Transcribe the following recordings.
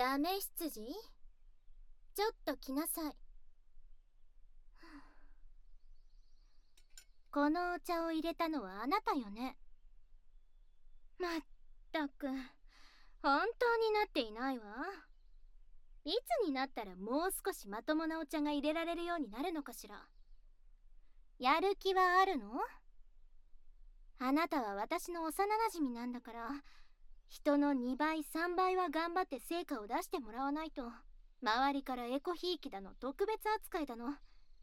ダメ執事ちょっと来なさい。このお茶を入れたのはあなたよね？まったく本当になっていないわ。いつになったらもう少しまともなお茶が入れられるようになるのかしら。やる気はあるの？あなたは私の幼なじみなんだから人の2倍3倍は頑張って成果を出してもらわないと。周りからエコひいきだの特別扱いだの。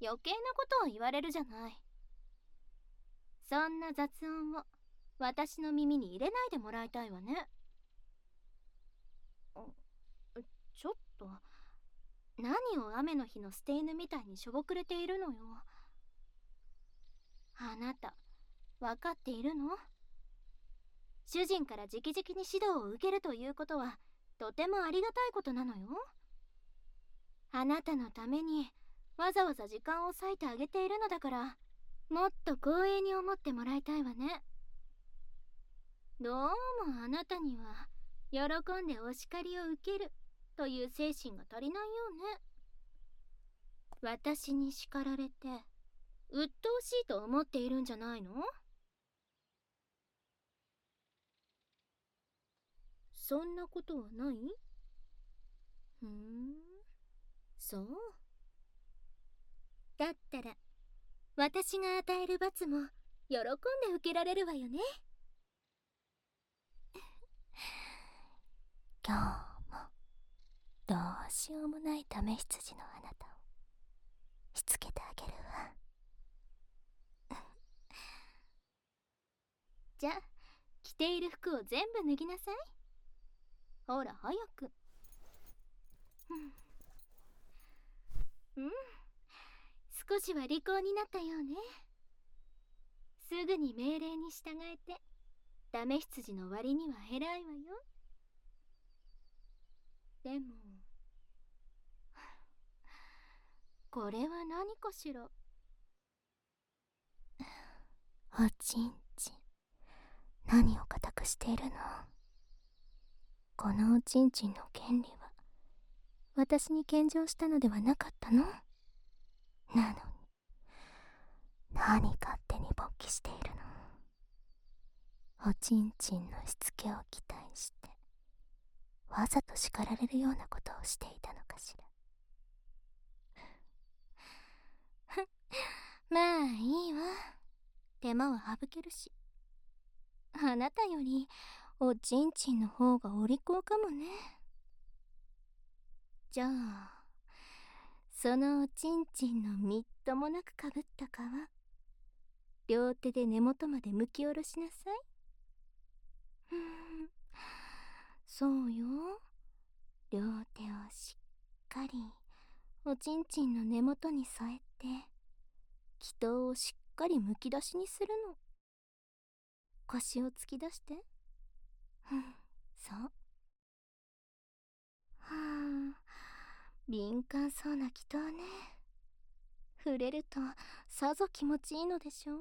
余計なことを言われるじゃない。そんな雑音を私の耳に入れないでもらいたいわね。ちょっと。何を雨の日の捨て犬みたいにしょぼくれているのよ。あなた分かっているの？主人から直々に指導を受けるということはとてもありがたいことなのよ。あなたのためにわざわざ時間を割いてあげているのだからもっと光栄に思ってもらいたいわね。どうもあなたには喜んでお叱りを受けるという精神が足りないようね。私に叱られて鬱陶しいと思っているんじゃないの？そんなことはない？ふん。そう。だったら私が与える罰も喜んで受けられるわよね。今日もどうしようもないため羊のあなたをしつけてあげるわ。じゃあ着ている服を全部脱ぎなさいほら早く。うん。うん。少しは利口になったようね。すぐに命令に従えてダメ羊の割には偉いわよ。でもこれは何かしら。おちんちん。何を固くしているの？このおちんちんの権利は私に献上したのではなかったの？なのに何勝手に勃起しているの？おちんちんのしつけを期待してわざと叱られるようなことをしていたのかしら？まあいいわ。手間は省けるし。あなたよりおちんちんの方がお利口かもね。じゃあそのおちんちんのみっともなくかぶった皮両手で根元まで剥き下ろしなさい。そうよ。両手をしっかりおちんちんの根元に添えて気筒をしっかりむき出しにするの。腰を突き出して。そう。はあ。敏感そうな祈祷ね。触れるとさぞ気持ちいいのでしょう？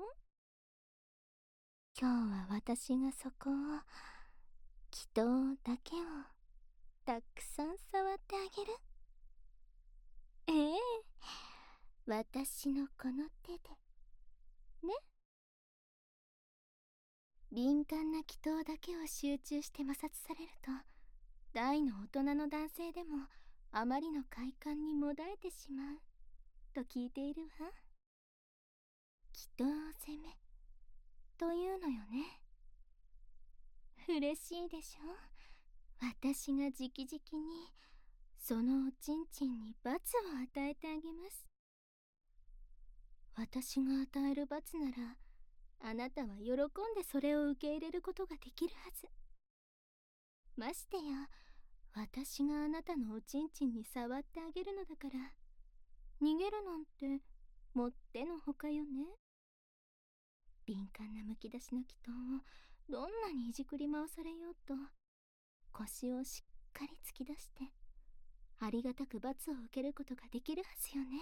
今日は私がそこを祈祷だけをたくさん触ってあげる。ええ。私のこの手で。ね。敏感な祈祷だけを集中して摩擦されると大の大人の男性でもあまりの快感にもだえてしまうと聞いているわ。祈祷攻めというのよね。嬉しいでしょ？私が直々にそのおちんちんに罰を与えてあげます。私が与える罰ならあなたは喜んでそれを受け入れることができるはず。ましてや私があなたのおちんちんに触ってあげるのだから逃げるなんてもってのほかよね。敏感なむき出しの祈祷をどんなにいじくり回されようと腰をしっかり突き出してありがたく罰を受けることができるはずよね。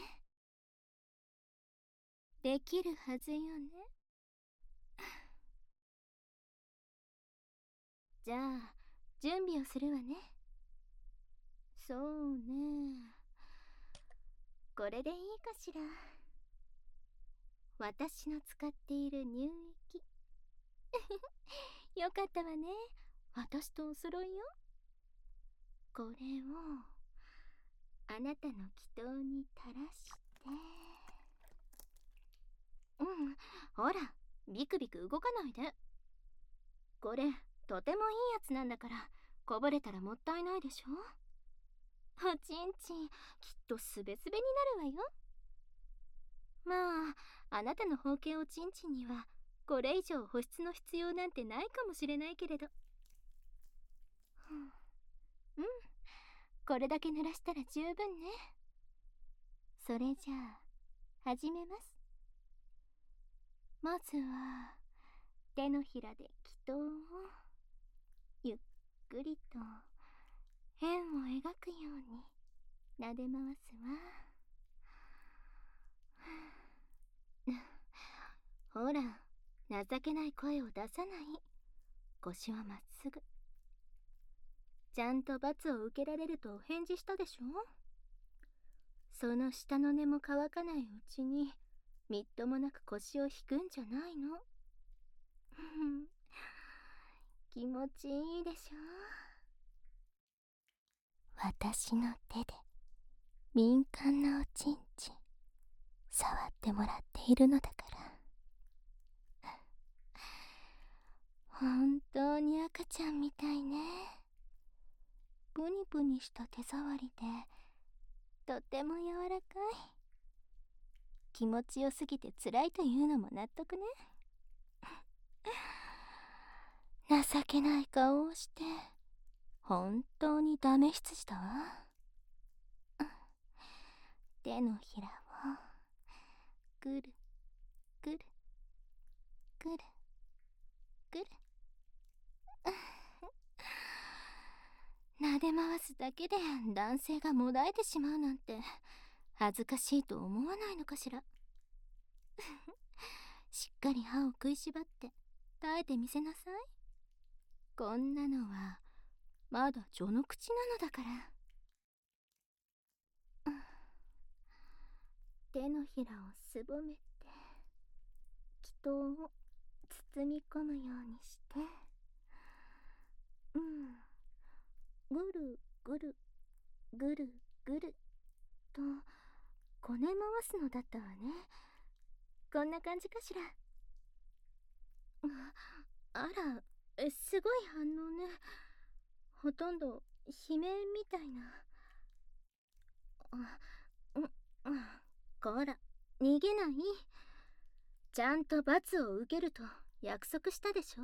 できるはずよね。じゃあ準備をするわね。そうね。これでいいかしら。私の使っている乳液。よかったわね。私とお揃いよ。これをあなたの祈祷に垂らして。うんほらビクビク動かないで。これとてもいいやつなんだからこぼれたらもったいないでしょ？おちんちんきっとすべすべになるわよ。まああなたの包茎おちんちんにはこれ以上保湿の必要なんてないかもしれないけれど。うん。これだけ濡らしたら十分ね。それじゃあ始めます。まずは手のひらで祈祷を。くりと円を描くように撫で回すわ。ほら情けない声を出さない。腰はまっすぐ。ちゃんと罰を受けられるとお返事したでしょ？その下の根も乾かないうちにみっともなく腰を引くんじゃないの？気持ちいいでしょ？私の手で敏感なおちんちん触ってもらっているのだから。本当に赤ちゃんみたいね。ブニブニした手触りでとても柔らかい。気持ちよすぎて辛いというのも納得ね。情けない顔をして本当にダメ羊だわ。手のひらをぐるぐるぐるぐる。撫で回すだけで男性がもだえてしまうなんて恥ずかしいと思わないのかしら。しっかり歯を食いしばって耐えてみせなさい。こんなのはまだ序の口なのだから、手のひらをすぼめて祈祷を包み込むようにして。うん。ぐるぐるぐるぐるとこね回すのだったわね。こんな感じかしら。あら。すごい反応ね。ほとんど悲鳴みたいな。あうんこら逃げない。ちゃんと罰を受けると約束したでしょ。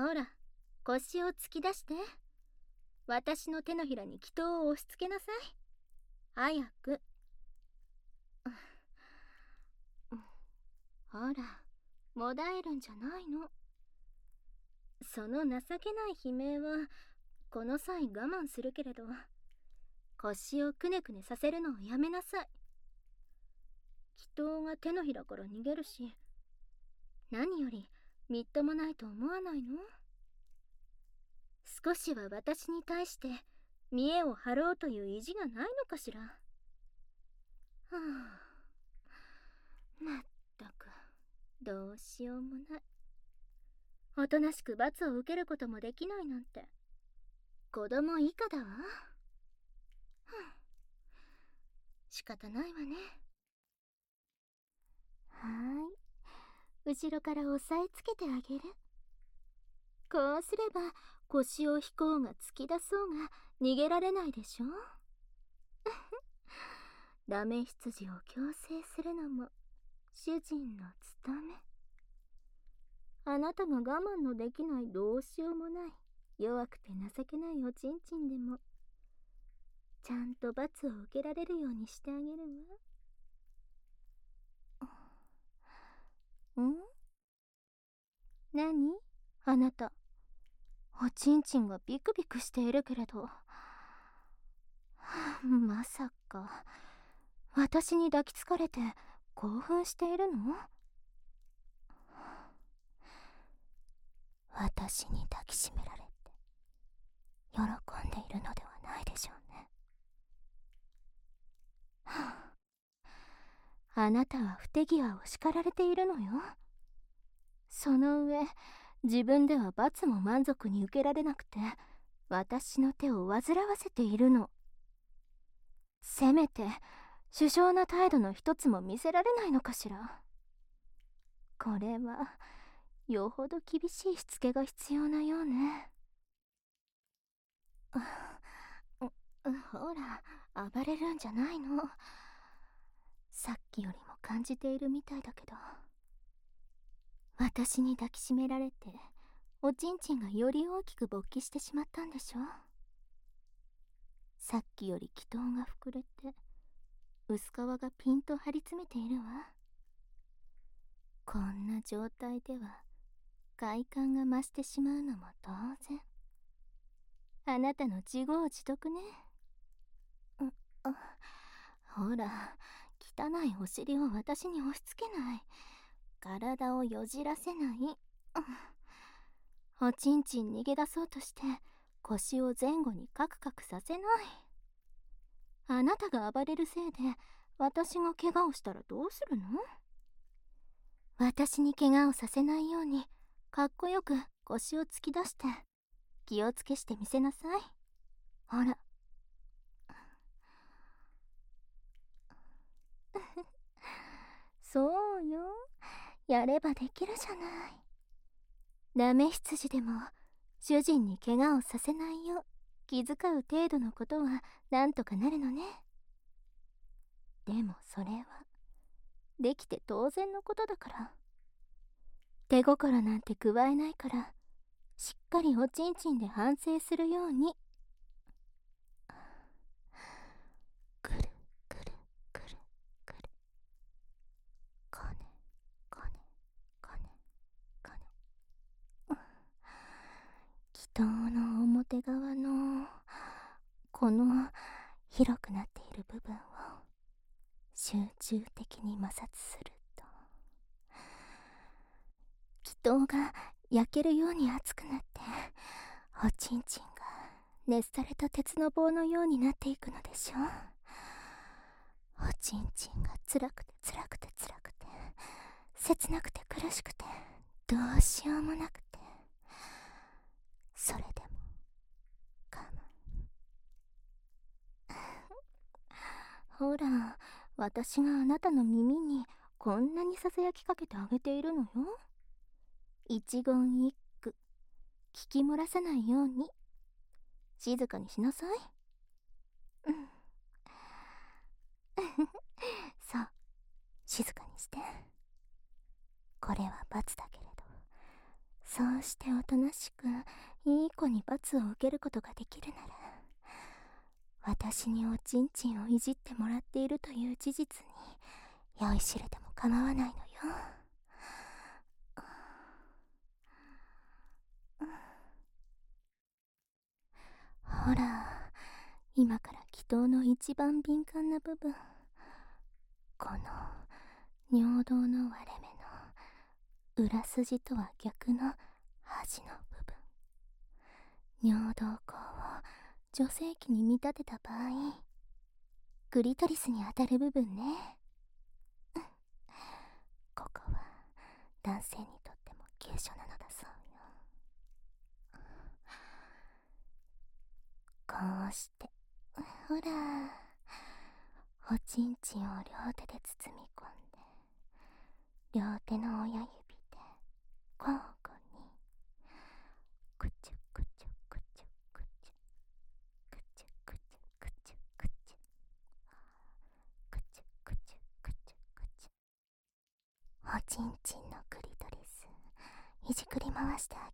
ほら腰を突き出して。私の手のひらに祈祷を押し付けなさい。早く。ほらもだえるんじゃないの。その情けない悲鳴はこの際我慢するけれど腰をくねくねさせるのをやめなさい。祈祷が手のひらから逃げるし何よりみっともないと思わないの？少しは私に対して見栄を張ろうという意地がないのかしら？はあまったくどうしようもない。おとなしく罰を受けることもできないなんて。子供以下だわ。仕方ないわね。はーい。後ろから押さえつけてあげる。こうすれば腰を引こうが突き出そうが逃げられないでしょ。ダメ羊を強制するのも主人の務め。あなたが我慢のできないどうしようもない。弱くて情けないおちんちんでも。ちゃんと罰を受けられるようにしてあげるわ。ん？何？あなた。おちんちんがビクビクしているけれど。まさか。私に抱きつかれて興奮しているの？私に抱きしめられて喜んでいるのではないでしょうね。あ、あなたは不手際を叱られているのよ。その上、自分では罰も満足に受けられなくて、私の手を煩わせているの。せめて、首相な態度の一つも見せられないのかしら。これは、よほど厳しいしつけが必要なようね。ほら、暴れるんじゃないの。さっきよりも感じているみたいだけど。私に抱きしめられて、おちんちんがより大きく勃起してしまったんでしょさっきより気筒が膨れて、薄皮がピンと張り詰めているわ。こんな状態では、快感が増してしまうのも当然。あなたの自業自得ね。ほら、汚いお尻を私に押し付けない。体をよじらせない。おちんちん逃げ出そうとして腰を前後にカクカクさせない。あなたが暴れるせいで私が怪我をしたらどうするの？私に怪我をさせないようにかっこよく腰を突き出して気をつけしてみせなさい。ほら。そうよ。やればできるじゃない。ダメ羊でも主人に怪我をさせないよう気遣う程度のことはなんとかなるのね。でもそれはできて当然のことだから。手心なんて加えないからしっかりおちんちんで反省するように。くるくるくるくる。こねこねこねこね。祈祷の表側のこの広くなっている部分を集中的に摩擦すると祈祷が焼けるように熱くなっておちんちんが熱された鉄の棒のようになっていくのでしょう。おちんちんが辛くて辛くて辛くて切なくて苦しくてどうしようもなくてそれでも我慢。ほら私があなたの耳にこんなにささやきかけてあげているのよ。一言一句。聞き漏らさないように。静かにしなさい。うん。そう。静かにして。これは罰だけれど。そうしておとなしくいい子に罰を受けることができるなら私におちんちんをいじってもらっているという事実に酔いしれても構わないのよ。ほら今から祈祷の一番敏感な部分。この尿道の割れ目の裏筋とは逆の端の部分。尿道口を女性器に見立てた場合クリトリスに当たる部分ね。ここは男性にとっても急所なのだそうこうして。ほら。おちんちんを両手で包み込んで。両手の親指で。交互に。くちゅくちゅくちゅくちゅくちゅくちゅくちゅくちゅくちゅくちゅくちゅくちゅおちんちんのクリトリスいじくり回してあげる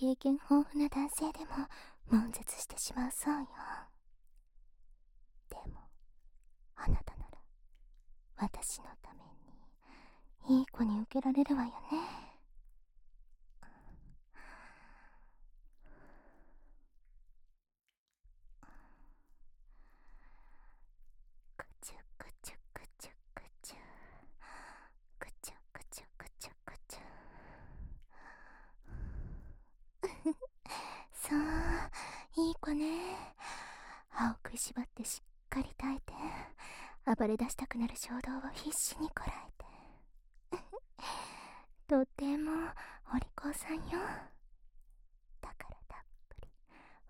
経験豊富な男性でも悶絶してしまうそうよ。でもあなたなら私のためにいい子に受けられるわよね。衝動を必死にこらえて。とてもお利口さんよ。だからたっぷり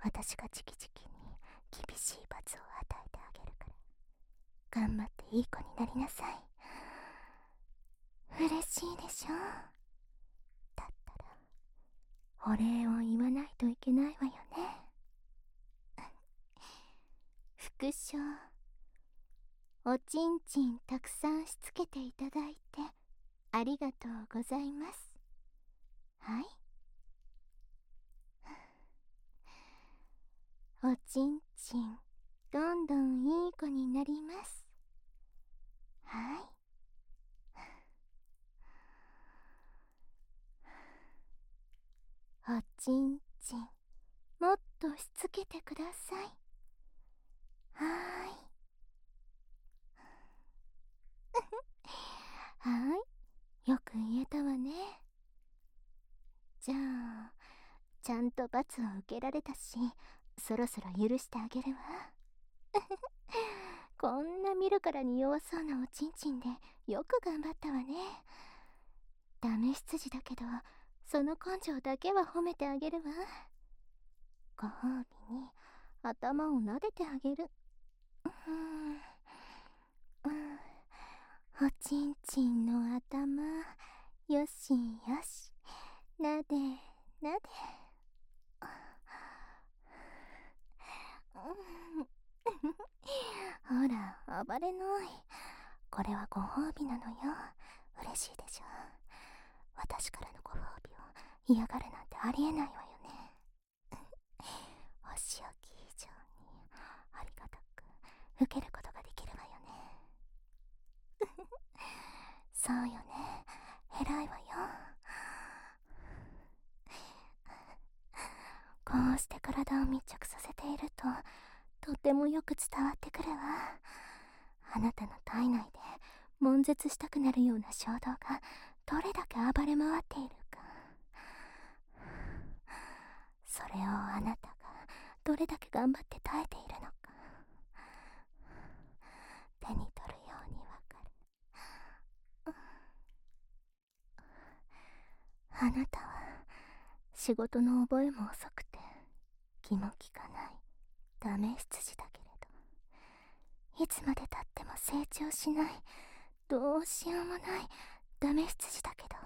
私が直々に厳しい罰を与えてあげるから。頑張っていい子になりなさい。嬉しいでしょ？だったらお礼を言わないといけないわよね。副賞おちんちんたくさんしつけていただいてありがとうございます。はい。おちんちんどんどんいい子になります。はい。おちんちんもっとしつけてください。はーいはいよく言えたわねじゃあちゃんと罰を受けられたしそろそろ許してあげるわ。こんな見るからに弱そうなおちんちんでよく頑張ったわね。ダメ羊だけどその根性だけは褒めてあげるわ。ご褒美に頭を撫でてあげる。うん。うん。おちんちんの頭。よしよし。なでなで。ほら暴れない。これはご褒美なのよ。嬉しいでしょ。私からのご褒美を嫌がるなんてありえないわよね。お仕置き以上にありがたく受けることができるわよそうよね偉いわよこうして体を密着させているととてもよく伝わってくるわ。あなたの体内で悶絶したくなるような衝動がどれだけ暴れ回っているか。それをあなたがどれだけ頑張って耐えているのか。手に取るようにわかる。あなたは仕事の覚えも遅くて気も利かないダメ羊だけれどいつまでたっても成長しない。どうしようもない。ダメ羊だけど。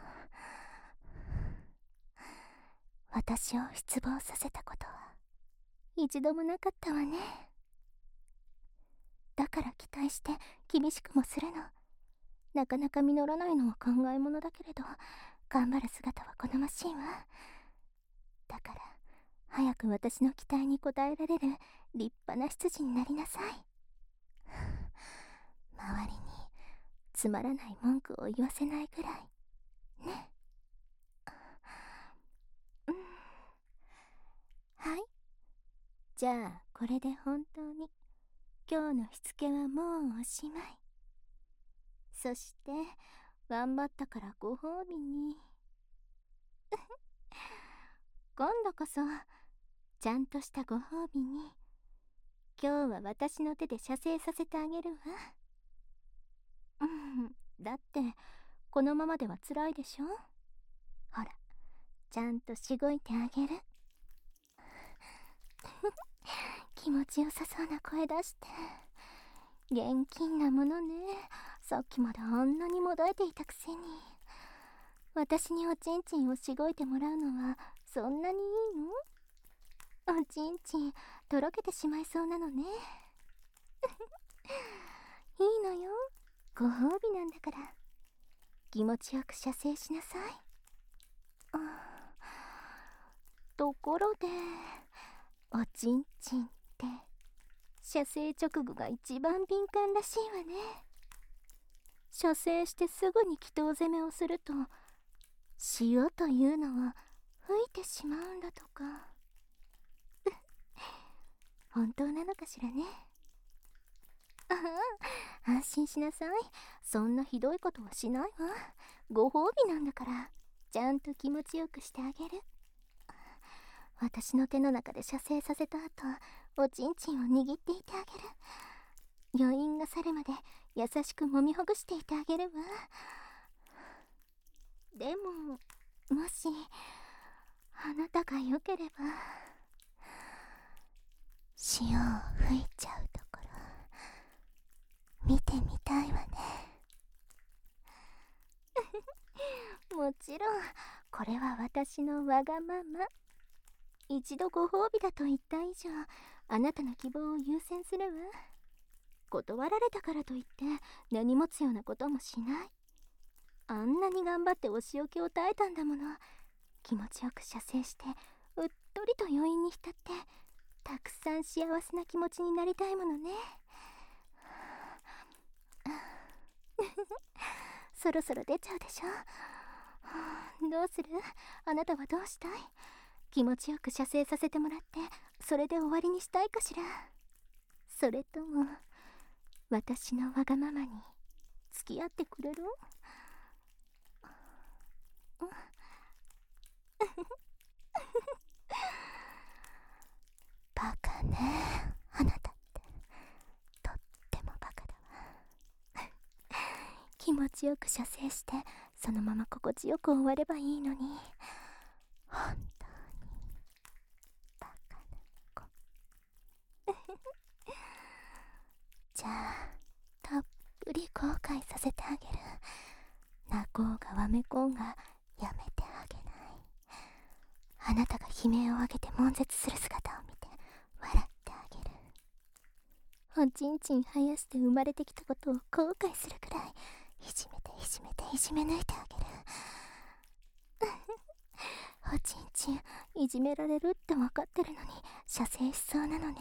私を失望させたことは。一度もなかったわね。だから期待して厳しくもするの。なかなか実らないのは考えものだけれど頑張る姿は好ましいわ。だから早く私の期待に応えられる立派な執事になりなさい。周りにつまらない文句を言わせないぐらい。ね。うん。はい。じゃあこれで本当に今日のしつけはもうおしまい。そして頑張ったからご褒美に。今度こそちゃんとしたご褒美に。今日は私の手で射精させてあげるわ。だってこのままでは辛いでしょ？ほらちゃんとしごいてあげる。気持ちよさそうな声出して。現金なものね。さっきまであんなにもだえていたくせに。私におちんちんをしごいてもらうのはそんなにいいの？おちんちんとろけてしまいそうなのね。いいのよ。ご褒美なんだから。気持ちよく射精しなさい。ところでおちんちんって射精直後が一番敏感らしいわね。射精してすぐに祈祷攻めをすると塩というのは吹いてしまうんだとか。本当なのかしらね。安心しなさい。そんなひどいことはしないわ。ご褒美なんだから。ちゃんと気持ちよくしてあげる。私の手の中で射精させた後おちんちんを握っていてあげる。余韻が去るまで優しく揉みほぐしていてあげるわ。でももしあなたが良ければ潮を吹いちゃう見てみたいわね。もちろんこれは私のわがまま。一度ご褒美だと言った以上あなたの希望を優先するわ。断られたからといって根に持つようなこともしない。あんなに頑張ってお仕置きを耐えたんだもの。気持ちよく射精してうっとりと余韻に浸ってたくさん幸せな気持ちになりたいものね。そろそろ出ちゃうでしょ。どうする？あなたはどうしたい？気持ちよく射精させてもらってそれで終わりにしたいかしら？それとも私のわがままに付き合ってくれる？バカねあなたってとってもバカだわ気持ちよく射精してそのまま心地よく終わればいいのに。本当にバカな子。じゃあたっぷり後悔させてあげる。泣こうがわめこうがやめてあげない。あなたが悲鳴を上げて悶絶する姿を見て笑ってあげる。おちんちん生やして生まれてきたことを後悔するくらい。いじめていじめていじめ抜いてあげるおちんちんいじめられるって分かってるのに射精しそうなのね。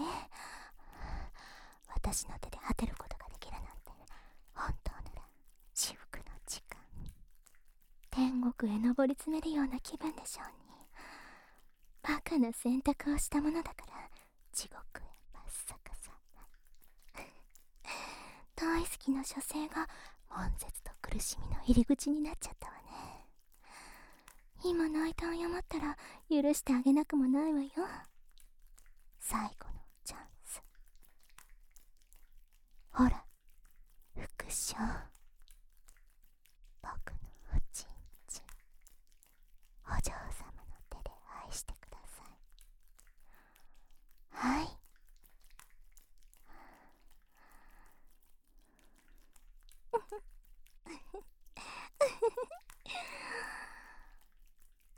私の手で果てることができるなんて本当なら至福の時間。天国へ登り詰めるような気分でしょうに。バカな選択をしたものだから地獄へ真っ逆さ。大好きな射精が悶絶と苦しみの入り口になっちゃったわね。今泣いた謝ったら許してあげなくもないわよ。最後のチャンス。ほら副賞僕のおちんちんお嬢様の手で愛してください。はい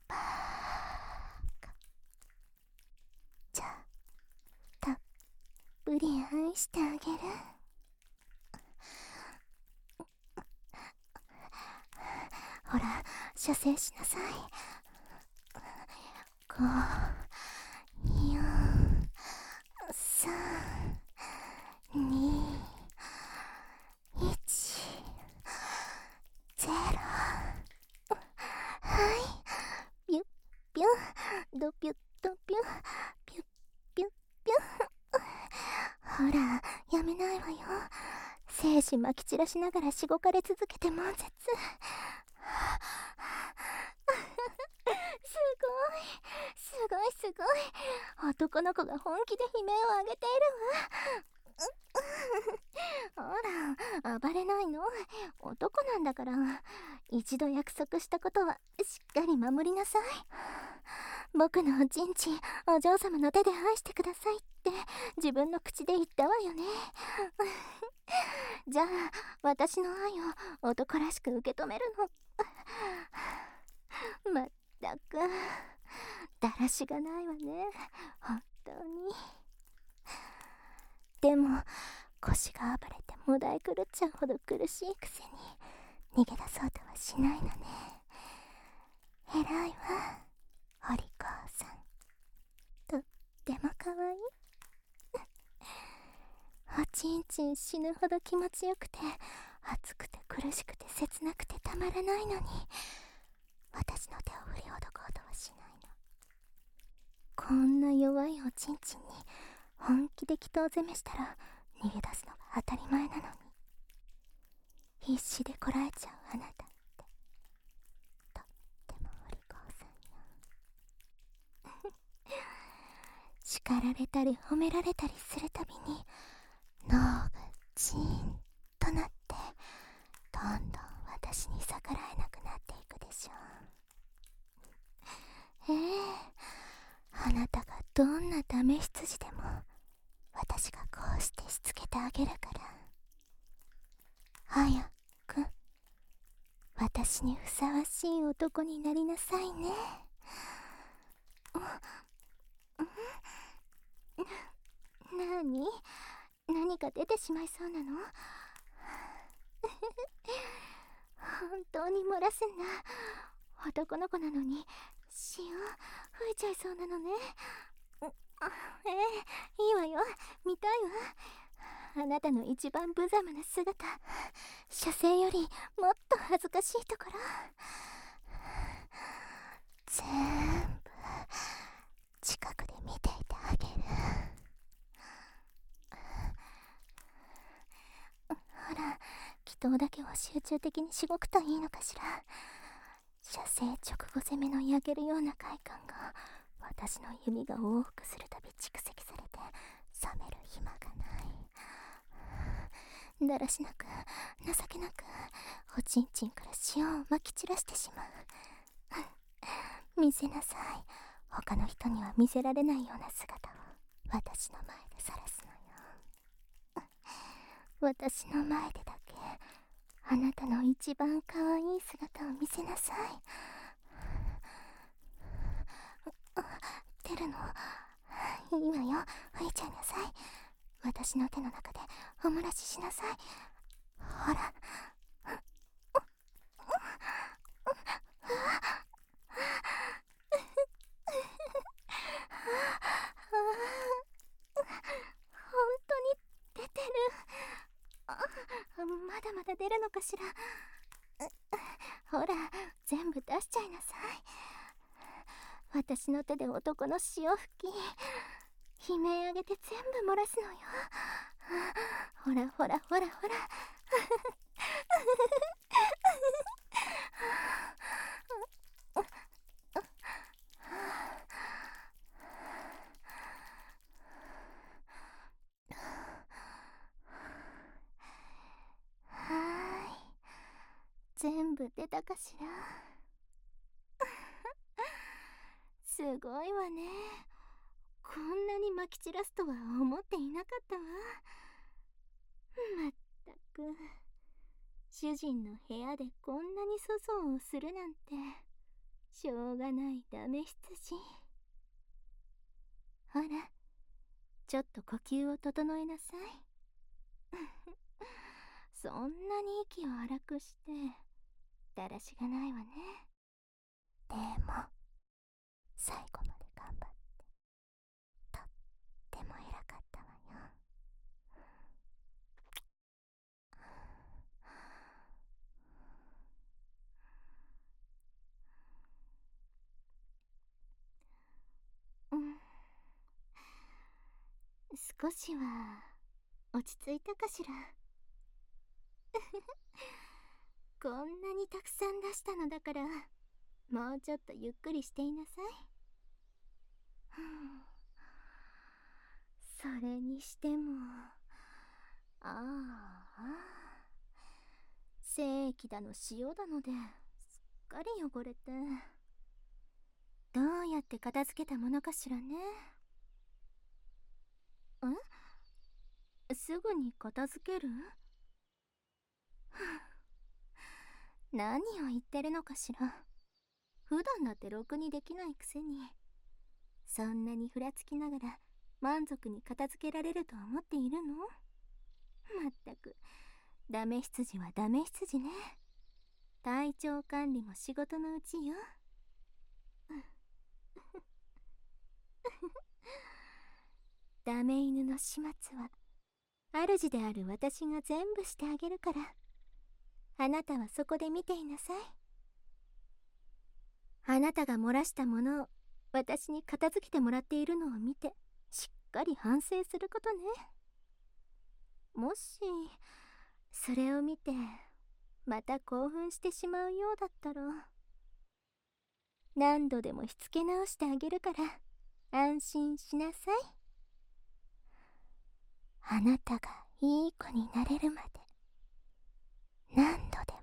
バーカじゃあたっぷり愛してあげるほら射精しなさい。五四三二一ゼロはい。ピュッピュンドピュッドピュンピュッピュッピュほらやめない。わよ精子まき散らしながらしごかれ続けて悶絶すごいすごい。男の子が本気で悲鳴を上げているわ。ほら暴れないの。男なんだから。一度約束したことはしっかり守りなさい。僕のおちんちんお嬢様の手で愛してくださいって。自分の口で言ったわよね。じゃあ私の愛を男らしく受け止めるの。まったく。だらしがないわね。本当に。でも腰が暴れてもだえ狂っちゃうほど苦しいくせに逃げ出そうとはしないのね。偉いわお利口さん。とっても可愛い。おちんちん死ぬほど気持ちよくて熱くて苦しくて切なくてたまらないのに。私の手を振りほどこうとはしないのこんな弱いおちんちんに本気で祈祷攻めしたら逃げ出すのが当たり前なのに必死でこらえちゃうあなたってとってもお利口さんよ叱られたり褒められたりするたびに脳がチーンとなってどんどん私に逆らえなくなっていくでしょう。ええあなたがどんなダメ羊でも私がこうしてしつけてあげるから。早く私にふさわしい男になりなさいね。なに何？か出てしまいそうなの？本当に漏らすんだ男の子なのに塩吹いちゃいそうなのね。ええいいわよ。見たいわ。あなたの一番無様な姿。射精よりもっと恥ずかしいところ。全部近くで見ていてあげる。ほら祈祷だけを集中的にしごくといいのかしら。射精直後攻めの焼けるような快感が私の指が往復するたび蓄積されて冷める暇がない。だらしなく情けなくおちんちんから塩をまき散らしてしまう。見せなさい。他の人には見せられないような姿を。私の前で晒すのよ。私の前でだあなたの一番可愛い姿を見せなさい。出るの。いいわよ。吹いちゃいなさい。私の手の中でおもらししなさい。ほら。本当に出てる。まだまだ出るのかしら。ほら全部出しちゃいなさい。私の手で男の潮吹き悲鳴あげて全部漏らすのよ。ほらほらほらほら。全部出たかしら。すごいわね。こんなにまき散らすとは思っていなかったわ。まったく。主人の部屋でこんなに粗相をするなんて。しょうがないダメ羊。ほらちょっと呼吸を整えなさい。そんなに息を荒くして。だらしがないわね。でも最後まで頑張って。とっても偉かったわよ。うん。少しは落ち着いたかしら。こんなにたくさん出したのだからもうちょっとゆっくりしていなさい。それにしても、ああ、精液だの塩だのですっかり汚れて、どうやって片付けたものかしらね。んすぐに片付ける？何を言ってるのかしら。普段だってろくにできないくせに。そんなにふらつきながら満足に片付けられると思っているの？まったく。ダメ羊はダメ羊ね。体調管理も仕事のうちよ。ダメ犬の始末は主である私が全部してあげるから。あなたはそこで見ていなさい。あなたが漏らしたものを私に片付けてもらっているのを見てしっかり反省することね。もしそれを見てまた興奮してしまうようだったら何度でもしつけ直してあげるから安心しなさい。あなたがいい子になれるまで。何度で